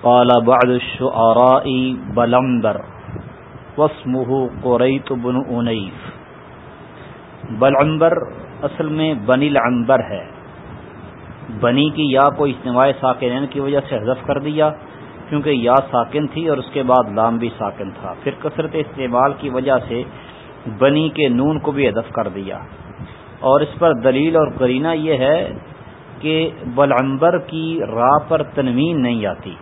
قال بعض الشعراء بلمبر واسمه قریت بن انیف بلعمبر اصل میں بنی العنبر ہے۔ بنی کی یا کو اجتماع ساکنین کی وجہ سے حذف کر دیا، کیونکہ یا ساکن تھی اور اس کے بعد لام بھی ساکن تھا۔ پھر کثرت استعمال کی وجہ سے بنی کے نون کو بھی ہدف کر دیا۔ اور اس پر دلیل اور کرینہ یہ ہے کہ بلعنبر کی راہ پر تنوین نہیں آتی۔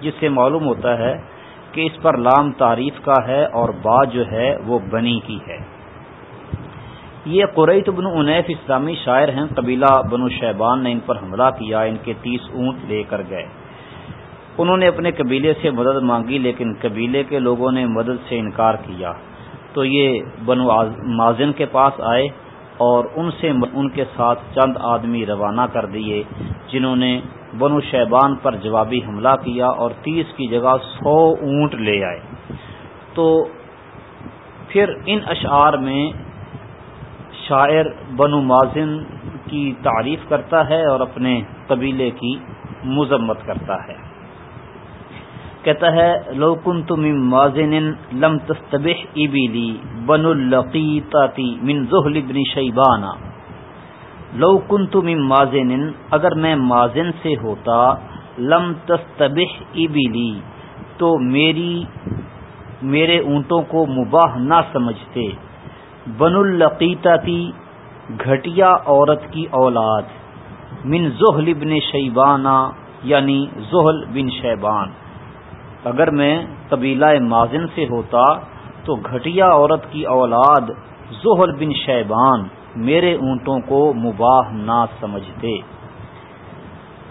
جس سے معلوم ہوتا ہے کہ اس پر لام تعریف کا ہے اور با جو ہے وہ بنی کی ہے۔ یہ قریت بن انیف اسلامی شاعر ہیں، قبیلہ بنو شیبان نے ان پر حملہ کیا، ان کے تیس اونٹ لے کر گئے۔ انہوں نے اپنے قبیلے سے مدد مانگی، لیکن قبیلے کے لوگوں نے مدد سے انکار کیا۔ تو یہ بنو مازن کے پاس آئے۔ اور ان سے ان کے ساتھ چند آدمی روانہ کر دیے، جنہوں نے بنو شیبان پر جوابی حملہ کیا اور تیس کی جگہ سو اونٹ لے آئے۔ تو پھر ان اشعار میں شاعر بنو مازن کی تعریف کرتا ہے اور اپنے قبیلے کی مذمت کرتا ہے۔ کہتا ہے لوکن تم مازن لم تستبح ابیلی بن القیطاتی من زہل ابن شیبانا۔ لوکن تم مازن اگر میں مازن سے ہوتا، لم تستبح ابیلی تو میری، میرے اونٹوں کو مباح نہ سمجھتے۔ بن القیطاتی گھٹیا عورت کی اولاد۔ من زحل بن شیبانہ یعنی زحل بن شیبان۔ اگر میں قبیلہ مازن سے ہوتا تو گھٹیا عورت کی اولاد زحل بن شیبان میرے اونٹوں کو مباح نہ سمجھتے۔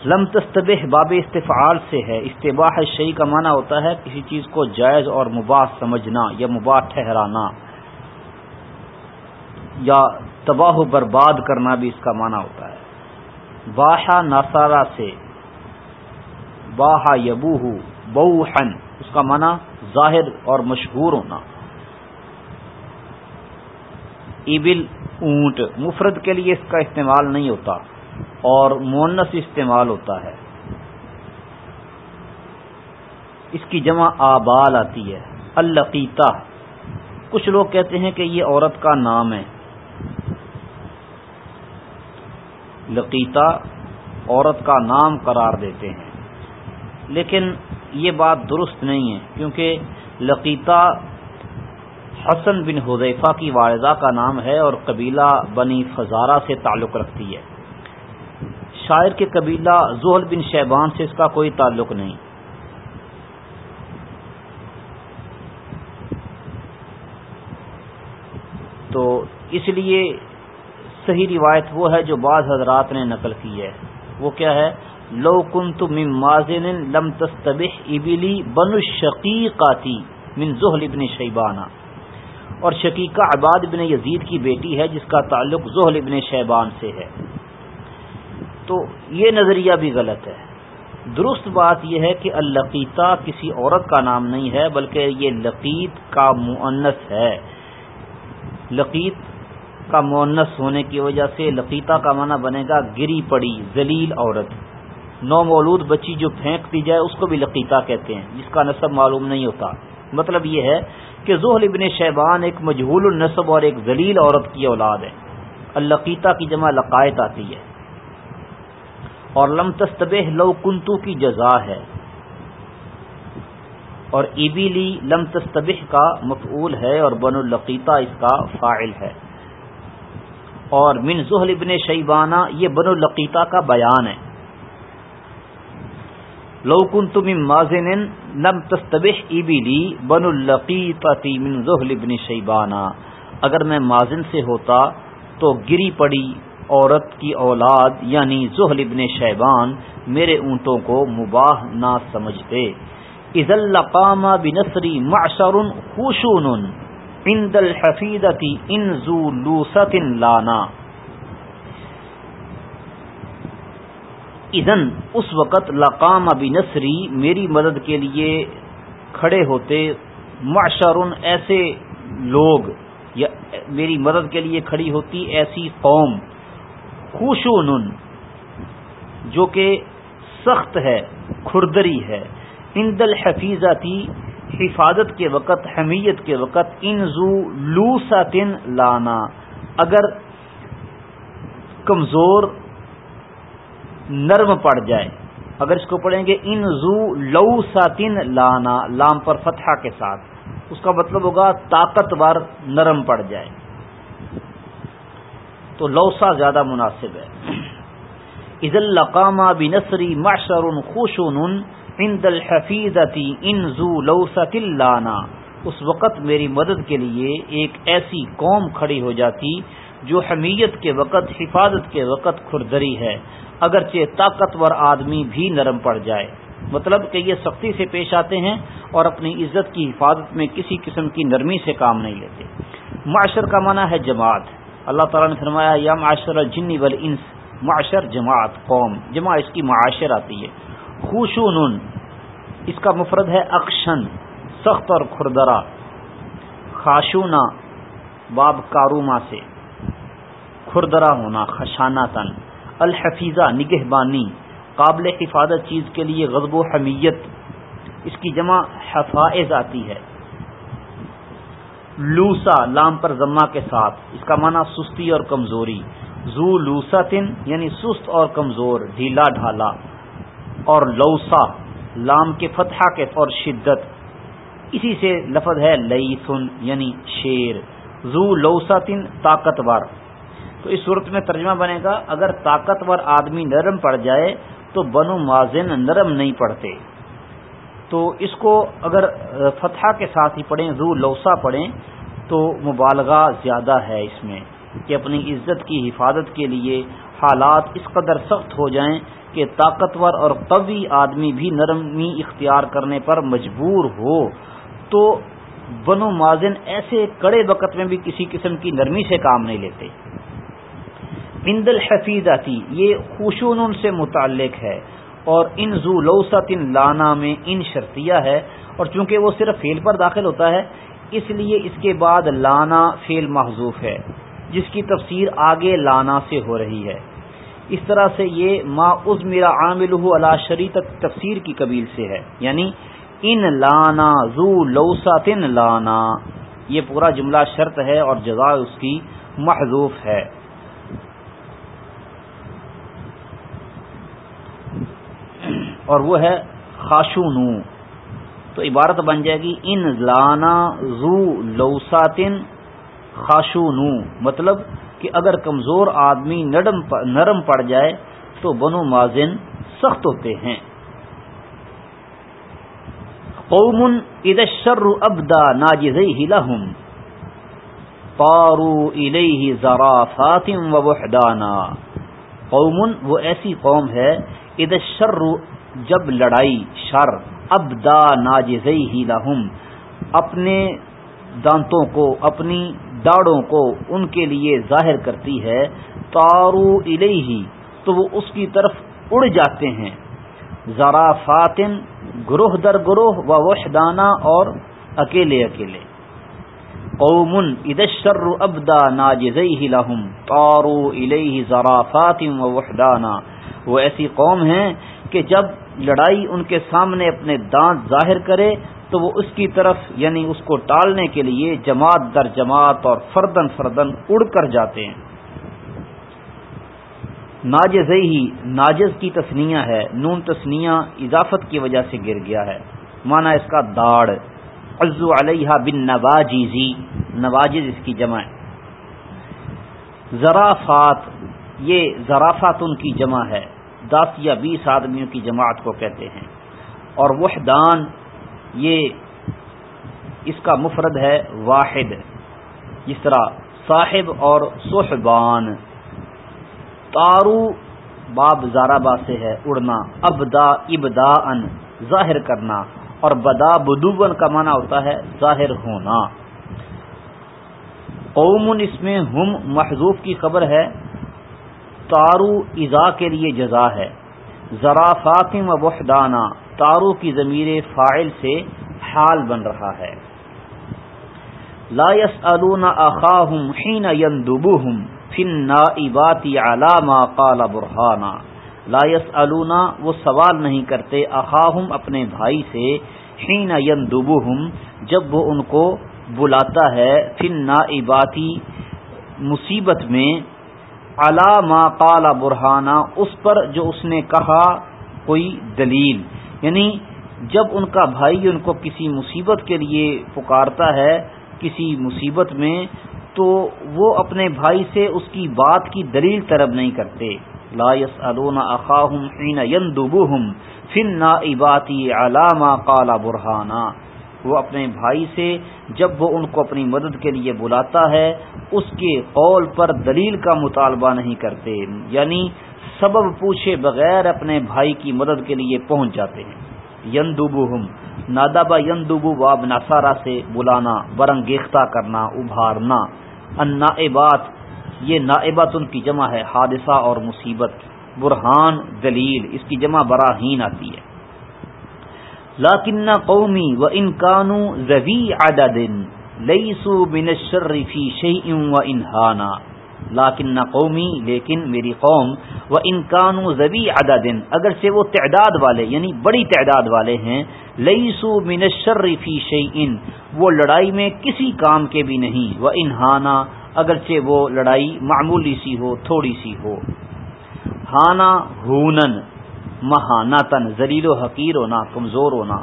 لم تستبح باب استفعال سے ہے۔ استباح شعی کا معنی ہوتا ہے کسی چیز کو جائز اور مباح سمجھنا یا مباح ٹھہرانا یا تباہ و برباد کرنا بھی اس کا معنی ہوتا ہے۔ باہا ناسارا سے باہا یبو بوحن اس کا معنی ظاہر اور مشہور ہونا۔ ایبل اونٹ مفرد کے لیے اس کا استعمال نہیں ہوتا اور مونس استعمال ہوتا ہے۔ اس کی جمع آبال آتی ہے القیتا کچھ لوگ کہتے ہیں کہ یہ عورت کا نام ہے۔ لقیتا عورت کا نام قرار دیتے ہیں۔ لیکن یہ بات درست نہیں ہے، کیونکہ لقیتا حسن بن حذیفہ کی والدہ کا نام ہے اور قبیلہ بنی فزارہ سے تعلق رکھتی ہے۔ شاعر کے قبیلہ زحل بن شیبان سے اس کا کوئی تعلق نہیں۔ تو اس لیے صحیح روایت وہ ہے جو بعض حضرات نے نقل کی ہے۔ وہ کیا ہے؟ لو کن تم مازن لم تستبح ابلی بن الشقیقاتی من زحل ابن شیبانہ۔ اور شقیقہ عباد ابن یزید کی بیٹی ہے، جس کا تعلق زحل ابن شیبان سے ہے۔ تو یہ نظریہ بھی غلط ہے۔ درست بات یہ ہے کہ القیتا کسی عورت کا نام نہیں ہے، بلکہ یہ لقیت کا معنس ہے۔ لقیت کا مونس ہونے کی وجہ سے لقیتا کا معنی بنے گا گری پڑی، ذلیل عورت۔ نو مولود بچی جو پھینک دی جائے، اس کو بھی لقیتا کہتے ہیں، جس کا نصب معلوم نہیں ہوتا۔ مطلب یہ ہے کہ زحل ابن شیبان ایک مجہول النصب اور ایک ذلیل عورت کی اولاد ہے۔ القیتا کی جمع لقائت آتی ہے۔ اور لم تستبہ لو کنتو کی جزا ہے۔ اور ایبیلی لم تستبہ کا مفعول ہے اور بن القیتا اس کا فاعل ہے۔ اور من زحل ابن شیبانہ یہ بن القیتا کا بیان ہے۔ لوکن تم مازن لم تستبح ابلی بن القیطی من زحل ابن شیبانہ اگر میں مازن سے ہوتا تو گری پڑی عورت کی اولاد یعنی زحل ابن شیبان، میرے اونٹوں کو مباح نہ سمجھتے۔ از القام بنصری معشر خوشون عند الحفیدتی ان انزو لوست لانا۔ اذن، اس وقت لقام بنصری میری مدد کے لیے کھڑے ہوتے معشر ایسے لوگ یا میری مدد کے لیے کھڑی ہوتی ایسی قوم خوشون جو کہ سخت ہے، کھردری ہے۔ ان دل حفیظتی حفاظت کے وقت، حمیت کے وقت، ان زو لو ساتن لانا۔ اگر کمزور نرم پڑ جائے۔ اگر اس کو پڑھیں گے، ان زو لو ساتن لانا، لام پر فتحہ کے ساتھ۔ اس کا مطلب ہوگا طاقتور نرم پڑ جائے۔ تو لوسا زیادہ مناسب ہے۔ عز القامہ بنسری معشر خوشن عند الحفیظتی ان زو لوسط لانا۔ اس وقت میری مدد کے لیے ایک ایسی قوم کھڑی ہو جاتی جو حمیت کے وقت، حفاظت کے وقت کھردری ہے۔ اگرچہ طاقتور آدمی بھی نرم پڑ جائے۔ مطلب کہ یہ سختی سے پیش آتے ہیں اور اپنی عزت کی حفاظت میں کسی قسم کی نرمی سے کام نہیں لیتے۔ معاشر کا معنی ہے جماعت۔ اللہ تعالیٰ نے فرمایا، یا معاشر جنی ول انس معاشر جماعت، قوم۔ جمع اس کی معاشر آتی ہے۔ خوشون اس کا مفرد ہے اکشن سخت اور کھردرا۔ خاشونا، باب کاروما سے۔ کھردرا ہونا خشانہ تن الحفیظہ نگہ بانی قابل حفاظت چیز کے لیے غضب و حمیت۔ اس کی جمع حفائظ آتی ہے۔ لوسا، لام پر ضمہ کے ساتھ۔ اس کا معنی سستی اور کمزوری۔ زو لوسا تن یعنی سست اور کمزور، ڈھیلا ڈھالا۔ اور لوسا، لام کے فتحہ کے اور شدت۔ اسی سے لفظ ہے لئی سن یعنی شیر۔ زو لوسا تن طاقتور۔ تو اس صورت میں ترجمہ بنے گا، اگر طاقتور آدمی نرم پڑ جائے تو بنو مازن نرم نہیں پڑتے تو اس کو اگر فتح کے ساتھ ہی پڑھیں زو لوسا پڑھیں، تو مبالغہ زیادہ ہے اس میں کہ اپنی عزت کی حفاظت کے لیے حالات اس قدر سخت ہو جائیں کہ طاقتور اور قوی آدمی بھی نرمی اختیار کرنے پر مجبور ہو۔ تو بنو مازن ایسے کڑے وقت میں بھی کسی قسم کی نرمی سے کام نہیں لیتے۔ بند الحفیظہ یہ خوشون سے متعلق ہے اور ان زو لانا میں ان شرطیہ ہے اور چونکہ وہ صرف فیل پر داخل ہوتا ہے، اس لیے اس کے بعد لانا فیل محضوف ہے، جس کی تفسیر آگے لانا سے ہو رہی ہے۔ اس طرح سے یہ ما از میرا عامل اللہ شری تک تفسیر کی قبیل سے ہے۔ یعنی ان لانا زو لوساتن لانا، یہ پورا جملہ شرط ہے اور جزا اس کی محضوف ہے۔ اور وہ ہے خاشونو۔ تو عبارت بن جائے گی، ان لانا زو لوساتن خاشونو۔ مطلب کہ اگر کمزور آدمی نرم پڑ جائے تو بنو مازن سخت ہوتے ہیں۔ قوم ادشر ابدا ناجز لهم پارو الیہ ذرا فاطم و وحدانا قوم وہ ایسی قوم ہے ادشر جب لڑائی شر اب دا ناجز ہی لہم، اپنے دانتوں کو، اپنی داڑوں کو ان کے لیے ظاہر کرتی ہے تارو الیہ تو وہ اس کی طرف اڑ جاتے ہیں۔ ذرا فاتن گروہ در گروہ، و وحدانہ اور اکیلے اکیلے۔ قومن ادشر ابدا ناجز لہم تارو الیہ ذرا فاتم و وحدانہ وہ ایسی قوم ہیں کہ جب لڑائی ان کے سامنے اپنے دانت ظاہر کرے، تو وہ اس کی طرف یعنی اس کو ٹالنے کے لیے جماعت در جماعت اور فردن فردن اڑ کر جاتے ہیں۔ ناجز ہی ناجز کی تسنیہ ہے، نون تسنیہ اضافت کی وجہ سے گر گیا ہے۔ مانا اس کا داڑ عزو علیہ بن نواجیزی نواجز اس کی جمع ہے۔ ذرافات یہ ذرافات ان کی جمع ہے۔ دس یا بیس آدمیوں کی جماعت کو کہتے ہیں۔ اور وحدان یہ اس کا مفرد ہے واحد۔ جس طرح صاحب اور صحبان۔ تارو باب زارابا سے ہے اڑنا، ابدا ابدا ان ظاہر کرنا۔ اور بدا بدوبن کا معنی ہوتا ہے ظاہر ہونا۔ قومن اس میں ہم محضوف کی خبر ہے۔ تارو ازا کے لیے جزا ہے۔ ذرا فاطم وحدانہ تارو کی ضمیر فائل سے حال بن رہا ہے۔ لا يسألون اخاهم حين يندبوهم في النائبات على ما قال برهانا لایس الونا وہ سوال نہیں کرتے اخاہم اپنے بھائی سے ہین جب وہ ان کو بلاتا ہے فن نا مصیبت میں ما قال برہانہ اس پر جو اس نے کہا کوئی دلیل۔ یعنی جب ان کا بھائی ان کو کسی مصیبت کے لیے پکارتا ہے، کسی مصیبت میں، تو وہ اپنے بھائی سے اس کی بات کی دلیل طلب نہیں کرتے۔ لا يسألون اخاهم حين يندبهم في النائبات علامہ قال برہانا وہ اپنے بھائی سے جب وہ ان کو اپنی مدد کے لیے بلاتا ہے، اس کے قول پر دلیل کا مطالبہ نہیں کرتے یعنی سبب پوچھے بغیر اپنے بھائی کی مدد کے لیے پہنچ جاتے ہیں۔ یندوبہم نادابا یندوبو واب ناسارا سے بلانا برنگیختہ کرنا، ابھارنا۔ النائبات، یہ نائبات ان کی جمع ہے، حادثہ اور مصیبت۔ برہان، دلیل، اس کی جمع براہین آتی ہے۔ لاکن قومی و انکانو زوی عدد لیسو من الشر فی شیء و انہانا لاکن قومی لیکن میری قوم و انکانو زوی عدد اگر سے وہ تعداد والے یعنی بڑی تعداد والے ہیں لیسو من الشر فی شیء وہ لڑائی میں کسی کام کے بھی نہیں وہ انہانا اگرچہ وہ لڑائی معمولی سی ہو، تھوڑی سی ہو۔ ہانا ہونن مہانا تن زلیل و حقیر ہونا، کمزور ہونا،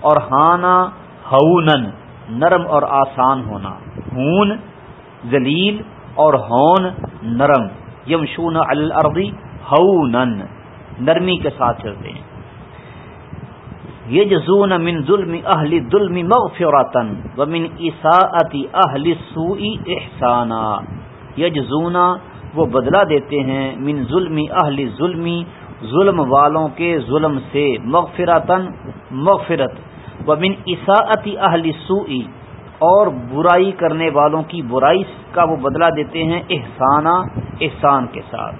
اور ہانا، ہونن، نرم اور آسان ہونا۔ ہون زلیل اور ہون، نرم۔ یمشون الردی ہونن، نرمی کے ساتھ چلتے ہیں۔ یجزون من ظلم اہل ظلم مغفرتا ومن اساءت اہل السوء احسانا۔ یجزون، وہ بدلہ دیتے ہیں، من ظلم اہل ظلمی ظلم والوں کے ظلم سے مغفرتن مغفرت ومن اساءت اہل السوء اور برائی کرنے والوں کی برائی کا وہ بدلہ دیتے ہیں احسانہ، احسان کے ساتھ۔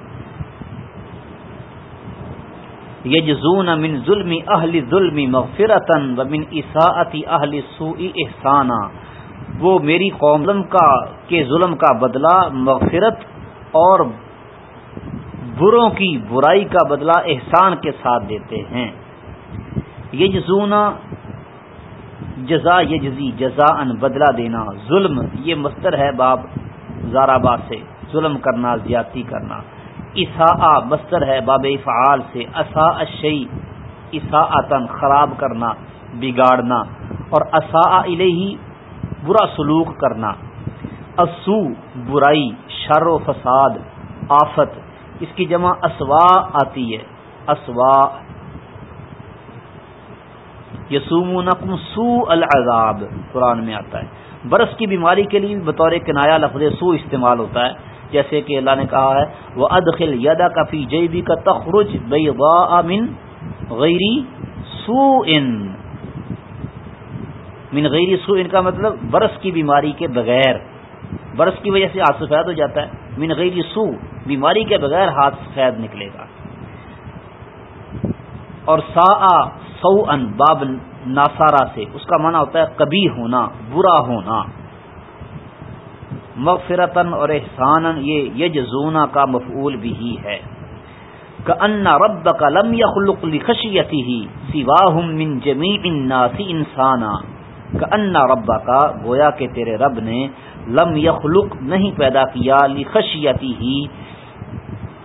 یجزون من ظلم اہل ظلم مغفرتن ومن اساءت اہل سوء احسانا وہ میری قوم کا، کے ظلم کا بدلہ، مغفرت اور بروں کی برائی کا بدلہ احسان کے ساتھ دیتے ہیں۔ یجزون جزا یجزی جزا ان بدلہ دینا، ظلم، یہ مستر ہے باب زارابا سے، ظلم کرنا، زیادتی کرنا۔ اسا بستر ہے باب فعال سے۔ اصا اشئی اسا خراب کرنا، بگاڑنا۔ اور اصا الہی برا سلوک کرنا۔ اسو برائی، شر و فساد، آفت اس کی جمع اسوا آتی ہے۔ اسوا۔ یسوم نقم سو العذاب۔ قرآن میں آتا ہے۔ برس کی بیماری کے لیے بطور کنایا لفظ سو استعمال ہوتا ہے۔ جیسے کہ اللہ نے کہا ہے وہ ادخل یدا کفی جیبی کا تخرج بے من غیری سو ان من غیری سو ان کا مطلب برس کی بیماری کے بغیر۔ برس کی وجہ سے ہاتھ سفید ہو جاتا ہے۔ من غیری سو بیماری کے بغیر ہاتھ سفید نکلے گا۔ اور سا سو ان باب ناسارا سے، اس کا معنی ہوتا ہے کبھی ہونا، برا ہونا۔ مغفرتن اور احسان یہ یجزونا کا مفعول بھی ہے۔ کہ ان رب کا لم یخلق لخشیتی ہی سواہم من جمیع الناس انسانا۔ کہ ان رب کا گویا کہ تیرے رب نے لم یخلق نہیں پیدا کیا لخشیتی ہی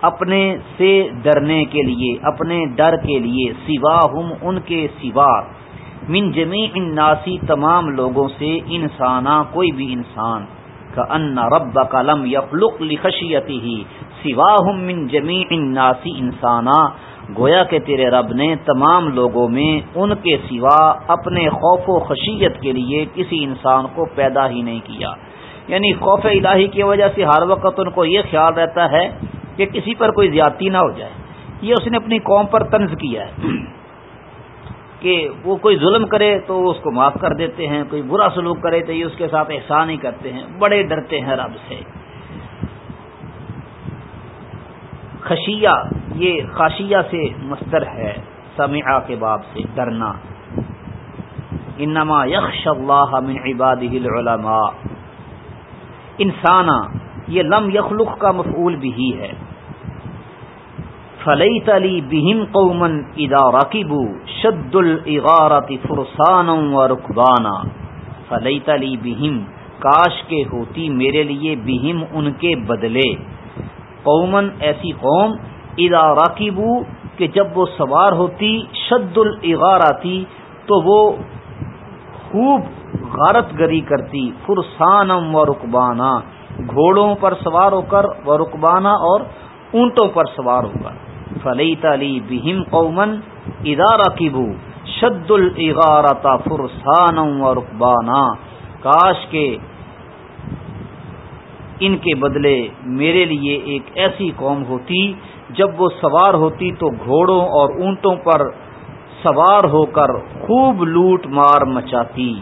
اپنے سے ڈرنے کے لیے، اپنے ڈر کے لیے، سواہم ان کے سوا۔ من جمیع الناسی تمام لوگوں سے انسانا، کوئی بھی انسان۔ کا ان رب کا لم یخلق لخشیتی ہی سوا من جمی اناسی انسانا۔ گویا کہ تیرے رب نے تمام لوگوں میں ان کے سوا اپنے خوف و خشیت کے لیے کسی انسان کو پیدا ہی نہیں کیا۔ یعنی خوف الہی کی وجہ سے ہر وقت ان کو یہ خیال رہتا ہے کہ کسی پر کوئی زیادتی نہ ہو جائے۔ یہ اس نے اپنی قوم پر طنز کیا ہے کہ وہ کوئی ظلم کرے تو وہ اس کو معاف کر دیتے ہیں، کوئی برا سلوک کرے تو یہ اس کے ساتھ احسان ہی کرتے ہیں۔ بڑے ڈرتے ہیں رب سے۔ خشیہ، یہ خاشیہ سے مستر ہے۔ سمعہ کے باب سے ڈرنا۔ انما یخش اللہ من عباده العلماء۔ انسانا یہ لم یخلق کا مفعول بھی ہے۔ فلئی تلی بہم قومن ادا رقیبو شد الغارتی فرسان و رقبانہ فلئی تلی بہم کاش کے ہوتی میرے لیے بہم ان کے بدلے۔ قومن ایسی قوم ادا راکیبو کہ جب وہ سوار ہوتی شد الغارتی تو وہ خوب غارت گری کرتی فرسانم و رقبانہ گھوڑوں پر سوار ہو کر و رقبانہ اور اونٹوں پر سوار ہو کر۔ فلئی تلی بہم قومن ادا راکیبو شد الغارتا فرسانم و رقبانہ کاش کے ان کے بدلے میرے لیے ایک ایسی قوم ہوتی، جب وہ سوار ہوتی تو گھوڑوں اور اونٹوں پر سوار ہو کر خوب لوٹ مار مچاتی۔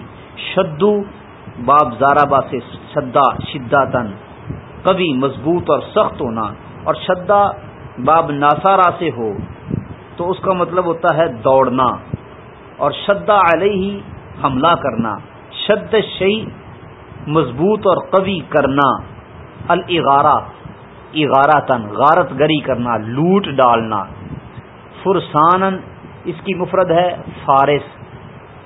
شدو باب زارابا سے شدہ تن کبھی مضبوط اور سخت ہونا اور شدہ باب ناسارا سے ہو، تو اس کا مطلب ہوتا ہے دوڑنا اور شدہ علیہ حملہ کرنا، شد شعی مضبوط اور قوی کرنا الغارہ اغارہ تن غارت گری کرنا، لوٹ ڈالنا۔ فرسان اس کی مفرد ہے فارس،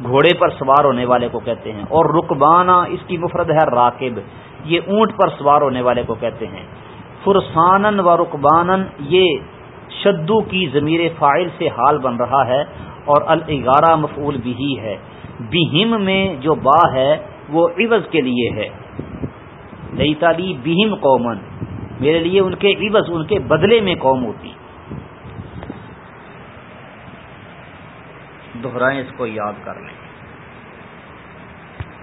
گھوڑے پر سوار ہونے والے کو کہتے ہیں، اور رکبانہ اس کی مفرد ہے راکب، یہ اونٹ پر سوار ہونے والے کو کہتے ہیں۔ فرسان و رکبان یہ شدو کی ضمیر فائل سے حال بن رہا ہے اور الگارہ مفعول بھی ہے۔ بہم میں جو با ہے وہ عوض کے لیے ہے۔ لئی تالی بہم قومن میرے لیے ان کے عوض، ان کے بدلے میں قوم ہوتی۔ دوہرائیں اس کو یاد کر لیں۔